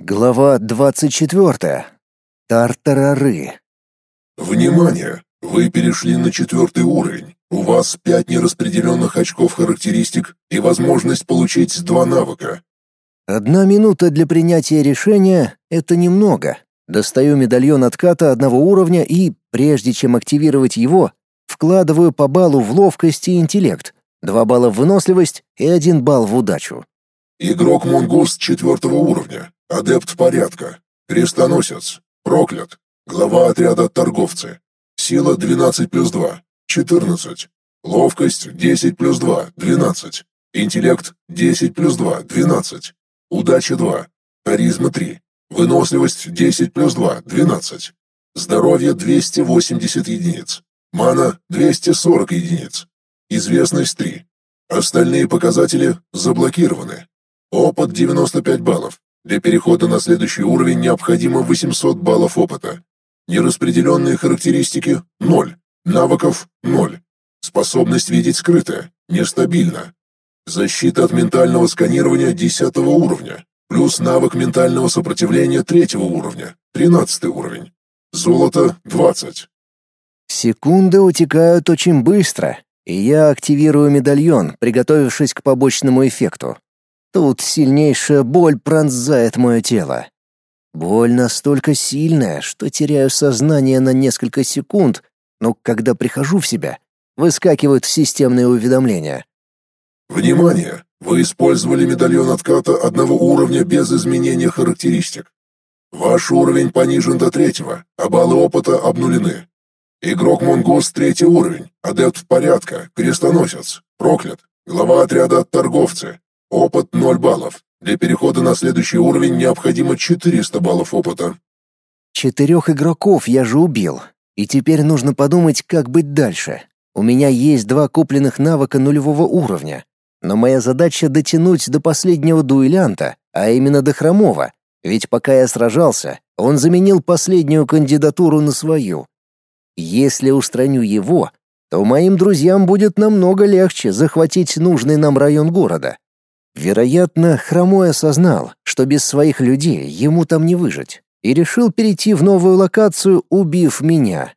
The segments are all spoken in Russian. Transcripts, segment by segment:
Глава 24. Тартарары. Внимание! Вы перешли на четвертый уровень. У вас пять нераспределенных очков характеристик и возможность получить два навыка. Одна минута для принятия решения — это немного. Достаю медальон отката одного уровня и, прежде чем активировать его, вкладываю по баллу в ловкость и интеллект, два балла в выносливость и один балл в удачу. Игрок Мунгус четвертого уровня. Адепт порядка. Крестоносец. Проклят. Глава отряда торговцы. Сила 12 плюс 2. 14. Ловкость 10 плюс 2. 12. Интеллект 10 плюс 2. 12. Удача 2. Харизма 3. Выносливость 10 плюс 2. 12. Здоровье 280 единиц. Мана 240 единиц. Известность 3. Остальные показатели заблокированы. Опыт 95 баллов. Для перехода на следующий уровень необходимо 800 баллов опыта. Нераспределенные характеристики – 0. Навыков – 0. Способность видеть скрытое – нестабильно. Защита от ментального сканирования 10 уровня. Плюс навык ментального сопротивления 3 уровня, 13 уровень. Золото – 20. Секунды утекают очень быстро, и я активирую медальон, приготовившись к побочному эффекту. Тут сильнейшая боль пронзает мое тело. Боль настолько сильная, что теряю сознание на несколько секунд, но когда прихожу в себя, выскакивают системные уведомления. Внимание! Вы использовали медальон отката одного уровня без изменения характеристик. Ваш уровень понижен до третьего, а баллы опыта обнулены. Игрок Монгос третий уровень, адепт порядка, крестоносец, проклят, глава отряда торговцы, Опыт 0 баллов. Для перехода на следующий уровень необходимо 400 баллов опыта. Четырех игроков я же убил. И теперь нужно подумать, как быть дальше. У меня есть два купленных навыка нулевого уровня. Но моя задача дотянуть до последнего дуэлянта, а именно до Хромова. Ведь пока я сражался, он заменил последнюю кандидатуру на свою. Если устраню его, то моим друзьям будет намного легче захватить нужный нам район города. Вероятно, Хромой осознал, что без своих людей ему там не выжить, и решил перейти в новую локацию, убив меня.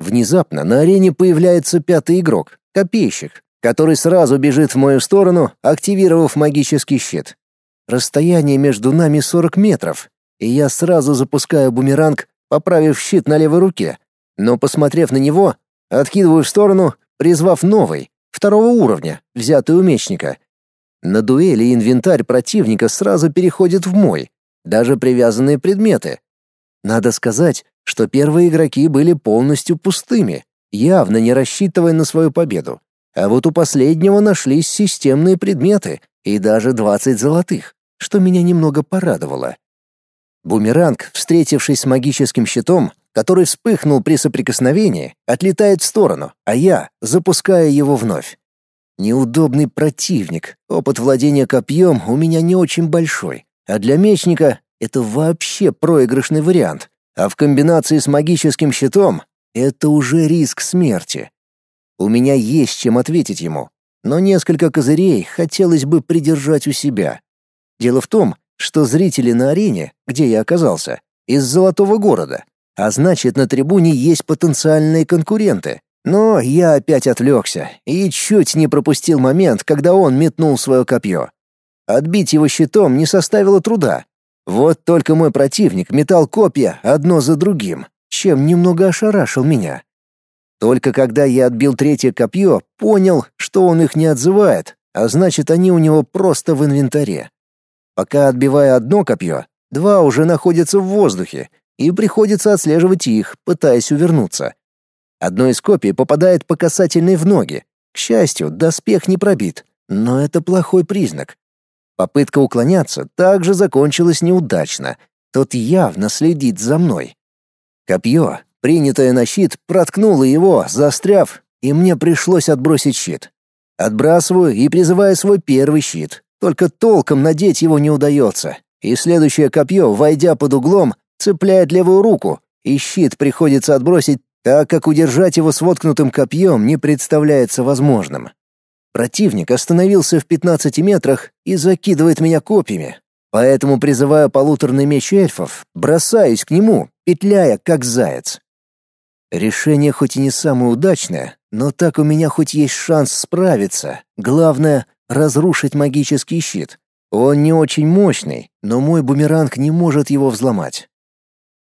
Внезапно на арене появляется пятый игрок, копейщик, который сразу бежит в мою сторону, активировав магический щит. Расстояние между нами 40 метров, и я сразу запускаю бумеранг, поправив щит на левой руке, но, посмотрев на него, откидываю в сторону, призвав новый, второго уровня, взятый у мечника — на дуэли инвентарь противника сразу переходит в мой, даже привязанные предметы. Надо сказать, что первые игроки были полностью пустыми, явно не рассчитывая на свою победу. А вот у последнего нашлись системные предметы и даже 20 золотых, что меня немного порадовало. Бумеранг, встретившись с магическим щитом, который вспыхнул при соприкосновении, отлетает в сторону, а я запускаю его вновь. Неудобный противник. Опыт владения копьем у меня не очень большой. А для мечника это вообще проигрышный вариант. А в комбинации с магическим щитом это уже риск смерти. У меня есть чем ответить ему. Но несколько козырей хотелось бы придержать у себя. Дело в том, что зрители на арене, где я оказался, из Золотого города, а значит, на трибуне есть потенциальные конкуренты. Но я опять отвлекся и чуть не пропустил момент, когда он метнул свое копье. Отбить его щитом не составило труда. Вот только мой противник метал копья одно за другим, чем немного ошарашил меня. Только когда я отбил третье копье, понял, что он их не отзывает, а значит, они у него просто в инвентаре. Пока отбивая одно копье, два уже находятся в воздухе, и приходится отслеживать их, пытаясь увернуться. Одно из копий попадает по касательной в ноги. К счастью, доспех не пробит, но это плохой признак. Попытка уклоняться также закончилась неудачно. Тот явно следит за мной. Копье, принятое на щит, проткнуло его, застряв, и мне пришлось отбросить щит. Отбрасываю и призываю свой первый щит. Только толком надеть его не удается. И следующее копье, войдя под углом, цепляет левую руку, и щит приходится отбросить так как удержать его с воткнутым копьем не представляется возможным. Противник остановился в 15 метрах и закидывает меня копьями. Поэтому призываю полуторный меч эльфов, бросаюсь к нему, петляя как заяц. Решение хоть и не самое удачное, но так у меня хоть есть шанс справиться. Главное — разрушить магический щит. Он не очень мощный, но мой бумеранг не может его взломать.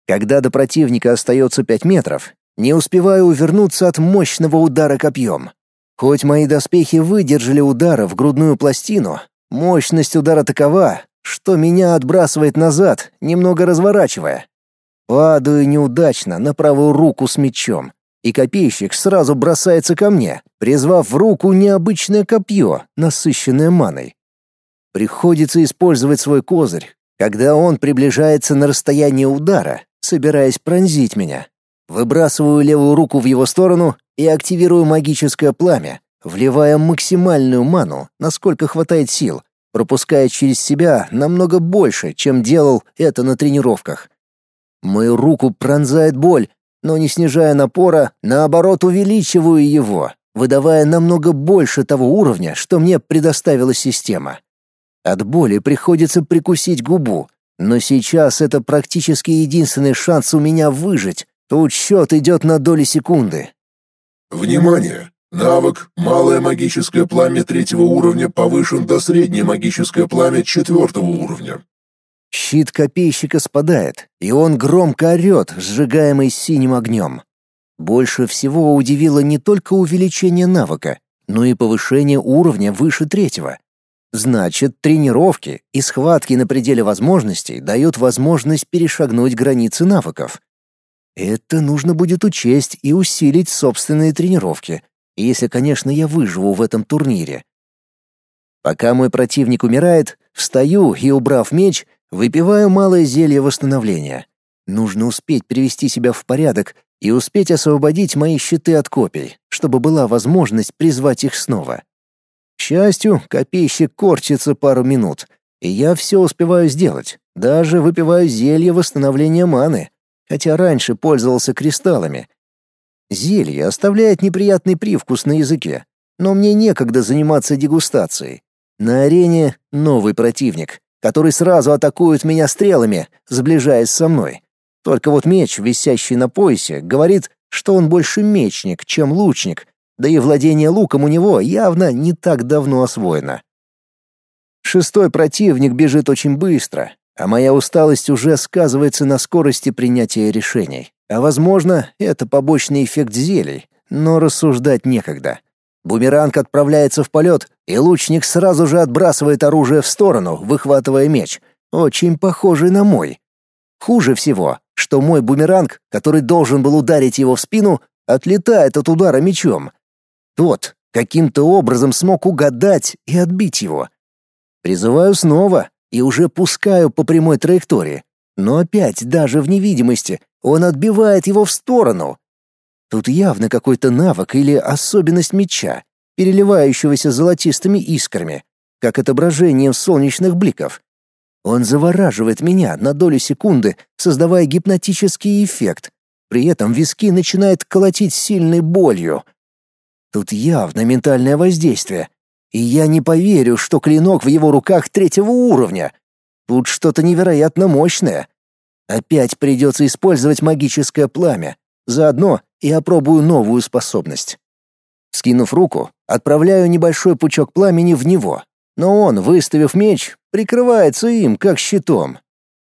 Когда до противника остается пять метров, не успеваю увернуться от мощного удара копьем. Хоть мои доспехи выдержали удара в грудную пластину, мощность удара такова, что меня отбрасывает назад, немного разворачивая. Падаю неудачно на правую руку с мечом, и копейщик сразу бросается ко мне, призвав в руку необычное копье, насыщенное маной. Приходится использовать свой козырь, когда он приближается на расстояние удара, собираясь пронзить меня. Выбрасываю левую руку в его сторону и активирую магическое пламя, вливая максимальную ману, насколько хватает сил, пропуская через себя намного больше, чем делал это на тренировках. Мою руку пронзает боль, но не снижая напора, наоборот увеличиваю его, выдавая намного больше того уровня, что мне предоставила система. От боли приходится прикусить губу, но сейчас это практически единственный шанс у меня выжить. Тут счет идет на доли секунды. Внимание! Навык «Малое магическое пламя» третьего уровня повышен до «Среднее магическое пламя» четвертого уровня. Щит копейщика спадает, и он громко орет, сжигаемый синим огнем. Больше всего удивило не только увеличение навыка, но и повышение уровня выше третьего. Значит, тренировки и схватки на пределе возможностей дают возможность перешагнуть границы навыков. Это нужно будет учесть и усилить собственные тренировки, если, конечно, я выживу в этом турнире. Пока мой противник умирает, встаю и, убрав меч, выпиваю малое зелье восстановления. Нужно успеть привести себя в порядок и успеть освободить мои щиты от копий, чтобы была возможность призвать их снова. К счастью, копейщик корчится пару минут, и я все успеваю сделать, даже выпиваю зелье восстановления маны, хотя раньше пользовался кристаллами, Зелье оставляет неприятный привкус на языке, но мне некогда заниматься дегустацией. На арене новый противник, который сразу атакует меня стрелами, сближаясь со мной. Только вот меч, висящий на поясе, говорит, что он больше мечник, чем лучник, да и владение луком у него явно не так давно освоено. Шестой противник бежит очень быстро, а моя усталость уже сказывается на скорости принятия решений. А возможно, это побочный эффект зелий, но рассуждать некогда. Бумеранг отправляется в полет, и лучник сразу же отбрасывает оружие в сторону, выхватывая меч, очень похожий на мой. Хуже всего, что мой бумеранг, который должен был ударить его в спину, отлетает от удара мечом. Тот каким-то образом смог угадать и отбить его. Призываю снова и уже пускаю по прямой траектории, но опять даже в невидимости он отбивает его в сторону. Тут явно какой-то навык или особенность меча, переливающегося золотистыми искрами, как отображением солнечных бликов. Он завораживает меня на долю секунды, создавая гипнотический эффект. При этом виски начинает колотить сильной болью. Тут явно ментальное воздействие. И я не поверю, что клинок в его руках третьего уровня. Тут что-то невероятно мощное. Опять придется использовать магическое пламя. Заодно и опробую новую способность. Скинув руку, отправляю небольшой пучок пламени в него. Но он, выставив меч, прикрывается им, как щитом.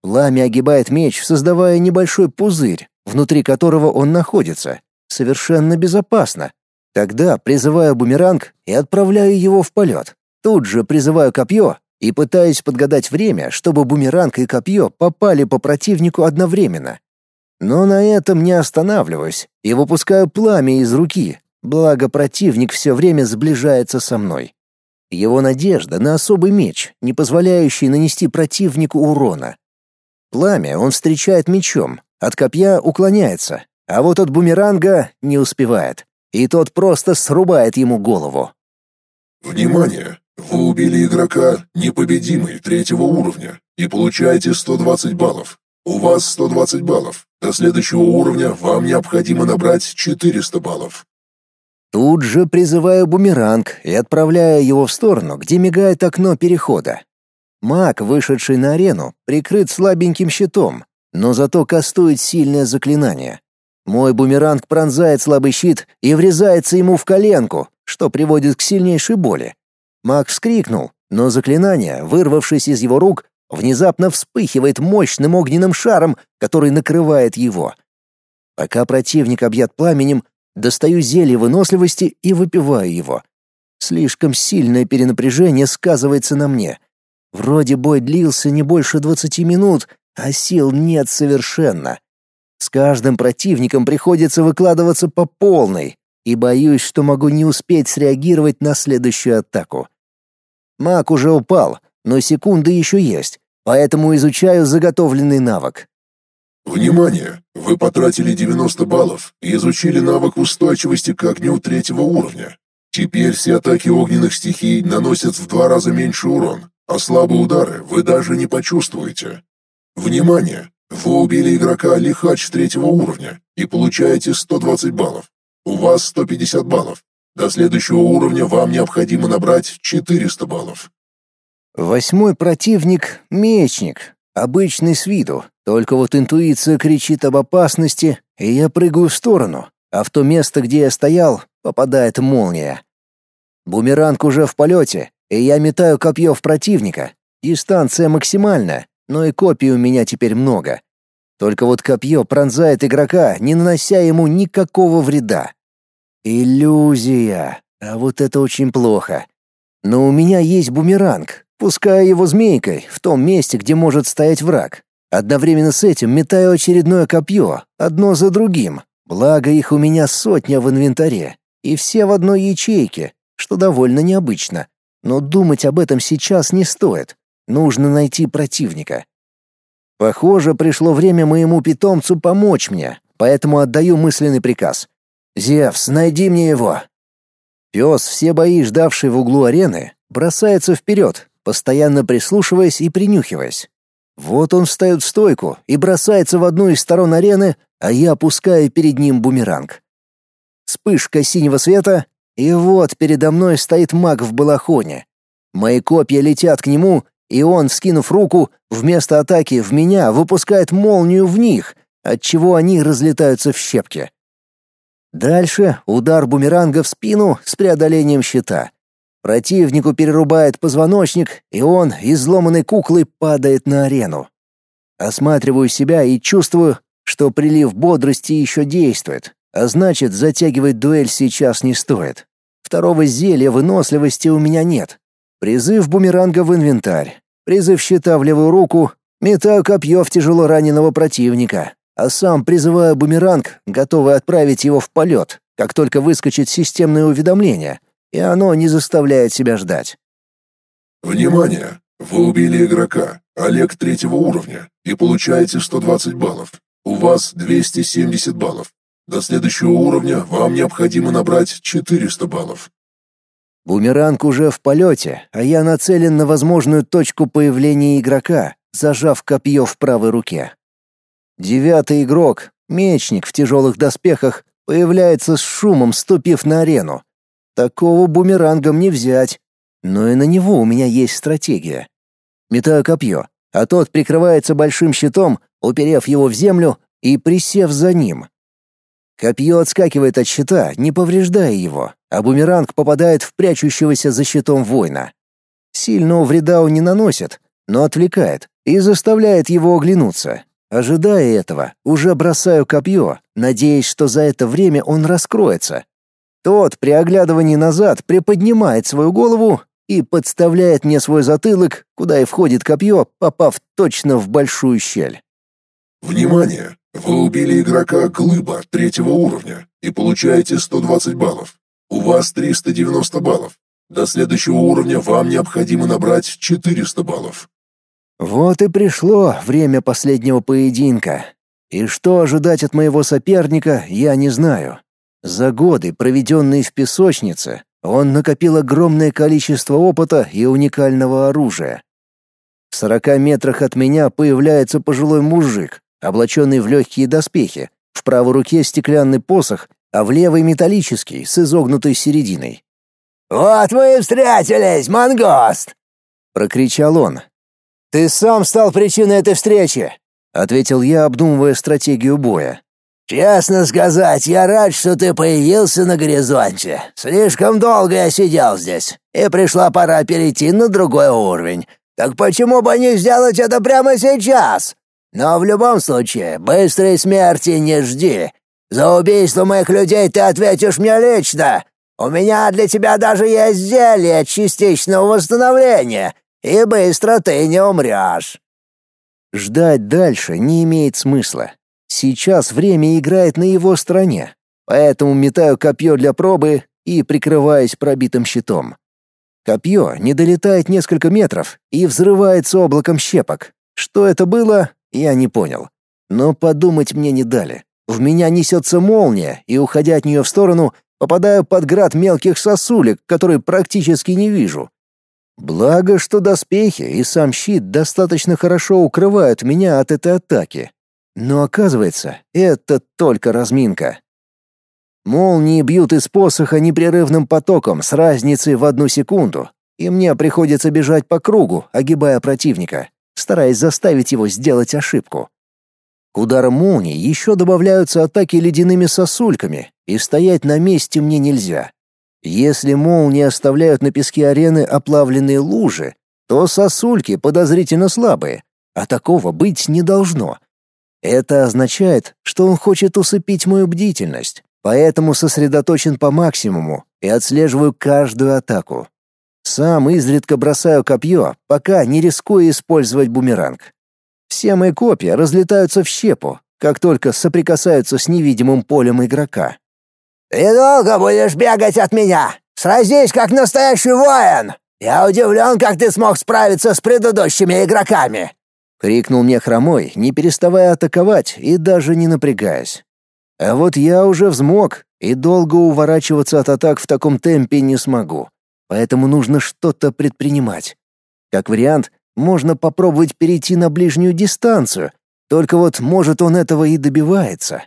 Пламя огибает меч, создавая небольшой пузырь, внутри которого он находится. Совершенно безопасно. Тогда призываю бумеранг и отправляю его в полет. Тут же призываю копье и пытаюсь подгадать время, чтобы бумеранг и копье попали по противнику одновременно. Но на этом не останавливаюсь и выпускаю пламя из руки, благо противник все время сближается со мной. Его надежда на особый меч, не позволяющий нанести противнику урона. Пламя он встречает мечом, от копья уклоняется, а вот от бумеранга не успевает, и тот просто срубает ему голову. «Внимание! Вы убили игрока непобедимый третьего уровня и получаете 120 баллов. У вас 120 баллов. До следующего уровня вам необходимо набрать 400 баллов. Тут же призываю бумеранг и отправляю его в сторону, где мигает окно перехода. Маг, вышедший на арену, прикрыт слабеньким щитом, но зато кастует сильное заклинание. Мой бумеранг пронзает слабый щит и врезается ему в коленку, что приводит к сильнейшей боли. Маг вскрикнул, но заклинание, вырвавшись из его рук, внезапно вспыхивает мощным огненным шаром, который накрывает его. Пока противник объят пламенем, достаю зелье выносливости и выпиваю его. Слишком сильное перенапряжение сказывается на мне. Вроде бой длился не больше двадцати минут, а сил нет совершенно. С каждым противником приходится выкладываться по полной, и боюсь, что могу не успеть среагировать на следующую атаку. Маг уже упал, но секунды еще есть, поэтому изучаю заготовленный навык. Внимание! Вы потратили 90 баллов и изучили навык устойчивости к огню третьего уровня. Теперь все атаки огненных стихий наносят в два раза меньше урон, а слабые удары вы даже не почувствуете. Внимание! Вы убили игрока Лихач третьего уровня и получаете 120 баллов. У вас 150 баллов. До следующего уровня вам необходимо набрать 400 баллов. Восьмой противник — мечник, обычный с виду, только вот интуиция кричит об опасности, и я прыгаю в сторону, а в то место, где я стоял, попадает молния. Бумеранг уже в полете, и я метаю копье в противника. Дистанция максимальная, но и копий у меня теперь много. Только вот копье пронзает игрока, не нанося ему никакого вреда. Иллюзия. А вот это очень плохо. Но у меня есть бумеранг, пуская его змейкой в том месте, где может стоять враг. Одновременно с этим метаю очередное копье, одно за другим. Благо их у меня сотня в инвентаре, и все в одной ячейке, что довольно необычно. Но думать об этом сейчас не стоит. Нужно найти противника. Похоже, пришло время моему питомцу помочь мне, поэтому отдаю мысленный приказ. «Зевс, найди мне его!» Пес, все бои ждавший в углу арены, бросается вперед, постоянно прислушиваясь и принюхиваясь. Вот он встает в стойку и бросается в одну из сторон арены, а я опускаю перед ним бумеранг. Вспышка синего света, и вот передо мной стоит маг в балахоне. Мои копья летят к нему, и он, скинув руку, вместо атаки в меня выпускает молнию в них, отчего они разлетаются в щепки. Дальше удар бумеранга в спину с преодолением щита. Противнику перерубает позвоночник, и он, изломанной куклой, падает на арену. Осматриваю себя и чувствую, что прилив бодрости еще действует, а значит, затягивать дуэль сейчас не стоит. Второго зелья выносливости у меня нет. Призыв бумеранга в инвентарь. Призыв щита в левую руку. Метаю копье в тяжело раненого противника а сам призываю бумеранг, готовый отправить его в полет, как только выскочит системное уведомление, и оно не заставляет себя ждать. Внимание! Вы убили игрока, Олег третьего уровня, и получаете 120 баллов. У вас 270 баллов. До следующего уровня вам необходимо набрать 400 баллов. Бумеранг уже в полете, а я нацелен на возможную точку появления игрока, зажав копье в правой руке. Девятый игрок, мечник в тяжелых доспехах, появляется с шумом, ступив на арену. Такого бумерангом не взять. Но и на него у меня есть стратегия. Метаю копье, а тот прикрывается большим щитом, уперев его в землю и присев за ним. Копье отскакивает от щита, не повреждая его, а бумеранг попадает в прячущегося за щитом воина. Сильного вреда он не наносит, но отвлекает и заставляет его оглянуться. Ожидая этого, уже бросаю копье, надеясь, что за это время он раскроется. Тот при оглядывании назад приподнимает свою голову и подставляет мне свой затылок, куда и входит копье, попав точно в большую щель. Внимание! Вы убили игрока Глыба третьего уровня и получаете 120 баллов. У вас 390 баллов. До следующего уровня вам необходимо набрать 400 баллов. Вот и пришло время последнего поединка. И что ожидать от моего соперника, я не знаю. За годы, проведенные в песочнице, он накопил огромное количество опыта и уникального оружия. В сорока метрах от меня появляется пожилой мужик, облаченный в легкие доспехи, в правой руке стеклянный посох, а в левой металлический с изогнутой серединой. «Вот мы и встретились, мангост!» — прокричал он, ты сам стал причиной этой встречи», — ответил я, обдумывая стратегию боя. «Честно сказать, я рад, что ты появился на горизонте. Слишком долго я сидел здесь, и пришла пора перейти на другой уровень. Так почему бы не сделать это прямо сейчас? Но в любом случае, быстрой смерти не жди. За убийство моих людей ты ответишь мне лично. У меня для тебя даже есть зелье частичного восстановления, и быстро ты не умрешь». Ждать дальше не имеет смысла. Сейчас время играет на его стороне, поэтому метаю копье для пробы и прикрываюсь пробитым щитом. Копье не долетает несколько метров и взрывается облаком щепок. Что это было, я не понял. Но подумать мне не дали. В меня несется молния, и, уходя от нее в сторону, попадаю под град мелких сосулек, которые практически не вижу. Благо, что доспехи и сам щит достаточно хорошо укрывают меня от этой атаки. Но оказывается, это только разминка. Молнии бьют из посоха непрерывным потоком с разницей в одну секунду, и мне приходится бежать по кругу, огибая противника, стараясь заставить его сделать ошибку. К ударам молнии еще добавляются атаки ледяными сосульками, и стоять на месте мне нельзя. Если молнии оставляют на песке арены оплавленные лужи, то сосульки подозрительно слабые, а такого быть не должно. Это означает, что он хочет усыпить мою бдительность, поэтому сосредоточен по максимуму и отслеживаю каждую атаку. Сам изредка бросаю копье, пока не рискую использовать бумеранг. Все мои копья разлетаются в щепу, как только соприкасаются с невидимым полем игрока. «Ты долго будешь бегать от меня? Сразись, как настоящий воин! Я удивлен, как ты смог справиться с предыдущими игроками!» — крикнул мне хромой, не переставая атаковать и даже не напрягаясь. А вот я уже взмок и долго уворачиваться от атак в таком темпе не смогу, поэтому нужно что-то предпринимать. Как вариант, можно попробовать перейти на ближнюю дистанцию, только вот, может, он этого и добивается.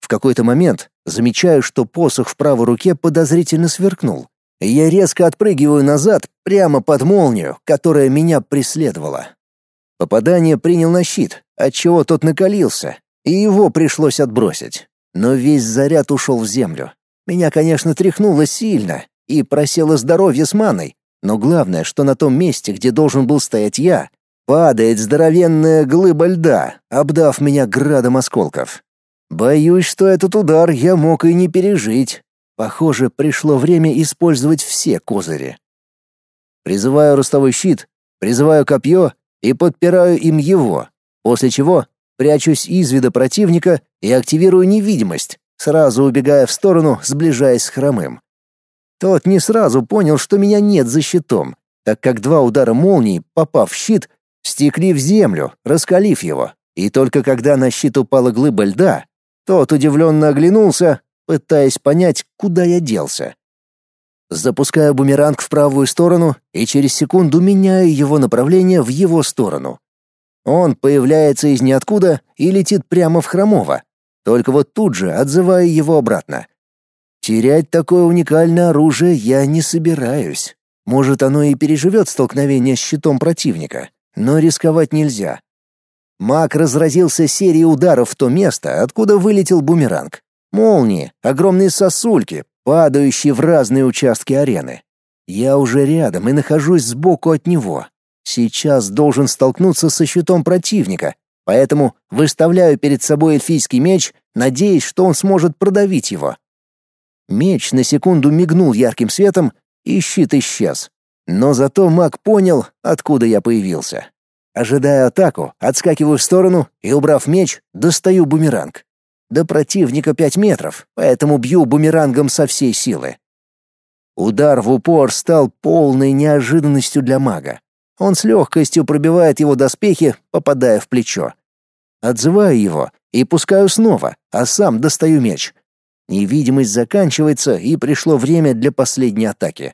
В какой-то момент замечаю, что посох в правой руке подозрительно сверкнул. Я резко отпрыгиваю назад, прямо под молнию, которая меня преследовала. Попадание принял на щит, отчего тот накалился, и его пришлось отбросить. Но весь заряд ушел в землю. Меня, конечно, тряхнуло сильно, и просело здоровье с маной, но главное, что на том месте, где должен был стоять я, падает здоровенная глыба льда, обдав меня градом осколков. Боюсь, что этот удар я мог и не пережить. Похоже, пришло время использовать все козыри. Призываю ростовой щит, призываю копье и подпираю им его, после чего прячусь из вида противника и активирую невидимость, сразу убегая в сторону, сближаясь с хромым. Тот не сразу понял, что меня нет за щитом, так как два удара молнии, попав в щит, стекли в землю, раскалив его. И только когда на щит упала глыба льда, тот удивленно оглянулся, пытаясь понять, куда я делся. Запускаю бумеранг в правую сторону и через секунду меняю его направление в его сторону. Он появляется из ниоткуда и летит прямо в Хромова. Только вот тут же отзываю его обратно. Терять такое уникальное оружие я не собираюсь. Может, оно и переживет столкновение с щитом противника, но рисковать нельзя. Маг разразился серией ударов в то место, откуда вылетел бумеранг. Молнии, огромные сосульки, падающие в разные участки арены. Я уже рядом и нахожусь сбоку от него. Сейчас должен столкнуться со щитом противника, поэтому выставляю перед собой эльфийский меч, надеясь, что он сможет продавить его. Меч на секунду мигнул ярким светом, и щит исчез. Но зато маг понял, откуда я появился. Ожидая атаку, отскакиваю в сторону и, убрав меч, достаю бумеранг. До противника пять метров, поэтому бью бумерангом со всей силы. Удар в упор стал полной неожиданностью для мага. Он с легкостью пробивает его доспехи, попадая в плечо. Отзываю его и пускаю снова, а сам достаю меч. Невидимость заканчивается, и пришло время для последней атаки.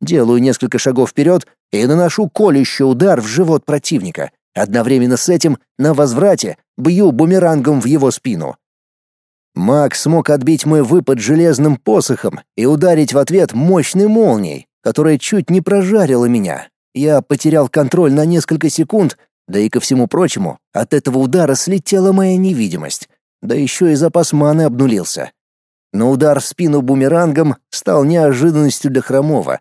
Делаю несколько шагов вперед и наношу колющий удар в живот противника. Одновременно с этим на возврате бью бумерангом в его спину. Маг смог отбить мой выпад железным посохом и ударить в ответ мощной молнией, которая чуть не прожарила меня. Я потерял контроль на несколько секунд, да и ко всему прочему, от этого удара слетела моя невидимость. Да еще и запас маны обнулился. Но удар в спину бумерангом стал неожиданностью для Хромова.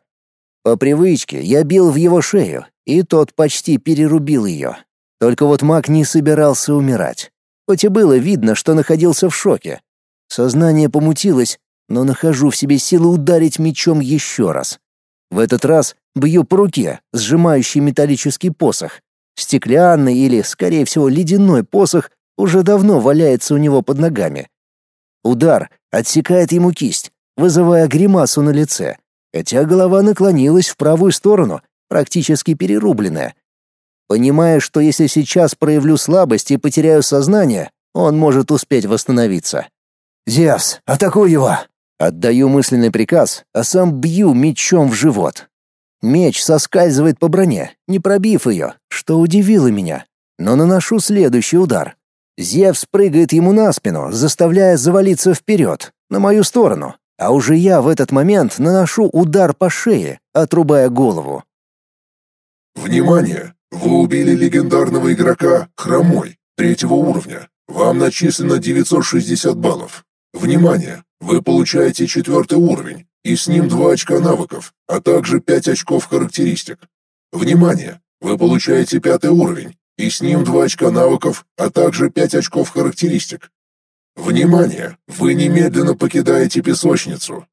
По привычке я бил в его шею, и тот почти перерубил ее. Только вот маг не собирался умирать. Хоть и было видно, что находился в шоке. Сознание помутилось, но нахожу в себе силы ударить мечом еще раз. В этот раз бью по руке, сжимающий металлический посох. Стеклянный или, скорее всего, ледяной посох уже давно валяется у него под ногами. Удар отсекает ему кисть, вызывая гримасу на лице, хотя голова наклонилась в правую сторону, практически перерубленная. Понимая, что если сейчас проявлю слабость и потеряю сознание, он может успеть восстановиться. «Зевс, атакуй его!» Отдаю мысленный приказ, а сам бью мечом в живот. Меч соскальзывает по броне, не пробив ее, что удивило меня. Но наношу следующий удар. Зевс прыгает ему на спину, заставляя завалиться вперед, на мою сторону, а уже я в этот момент наношу удар по шее, отрубая голову. Внимание! Вы убили легендарного игрока Хромой, третьего уровня. Вам начислено 960 баллов. Внимание! Вы получаете четвертый уровень, и с ним 2 очка навыков, а также 5 очков характеристик. Внимание! Вы получаете пятый уровень, и с ним 2 очка навыков, а также 5 очков характеристик. Внимание! Вы немедленно покидаете песочницу.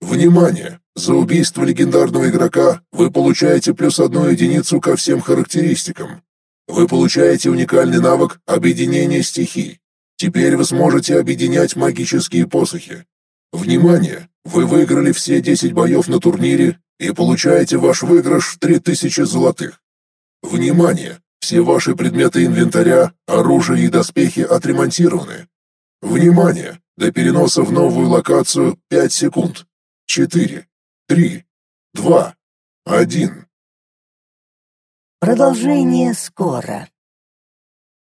Внимание! За убийство легендарного игрока вы получаете плюс одну единицу ко всем характеристикам. Вы получаете уникальный навык объединения стихий. Теперь вы сможете объединять магические посохи. Внимание! Вы выиграли все 10 боев на турнире и получаете ваш выигрыш в 3000 золотых. Внимание! Все ваши предметы инвентаря, оружие и доспехи отремонтированы. Внимание! До переноса в новую локацию 5 секунд. 4, 3, 2, 1. Продолжение скоро.